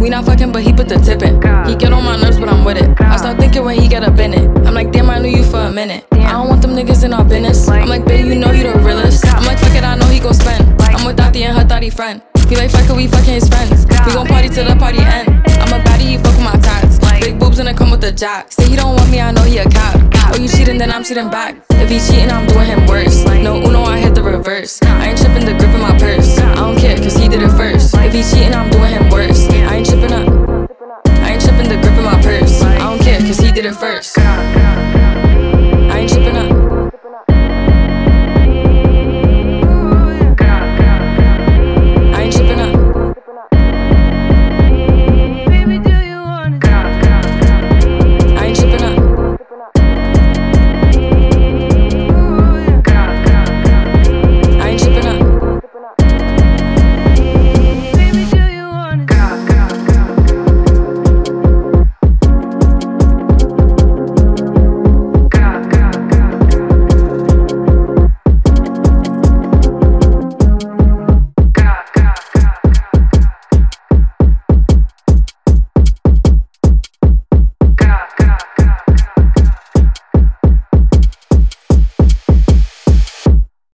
We not fucking, but he put the tip in. He get on my nerves, but I'm with it. I start thinking when he get up in it. I'm like, damn, I knew you for a minute. I don't want them niggas in our business. I'm like, babe, you know you the realest. I'm like, fuck it, I know he gon' spend. I'm with Dottie and her thotty friend. He like, fuck it, we fucking his friends. We gon' party till the party end. I'm a baddie, he fuck with my tats. Big boobs and it come with the jack. Say he don't want me, I know he a cop. Oh, you cheating, then I'm cheating back. If he cheating, I'm doing him worse. first.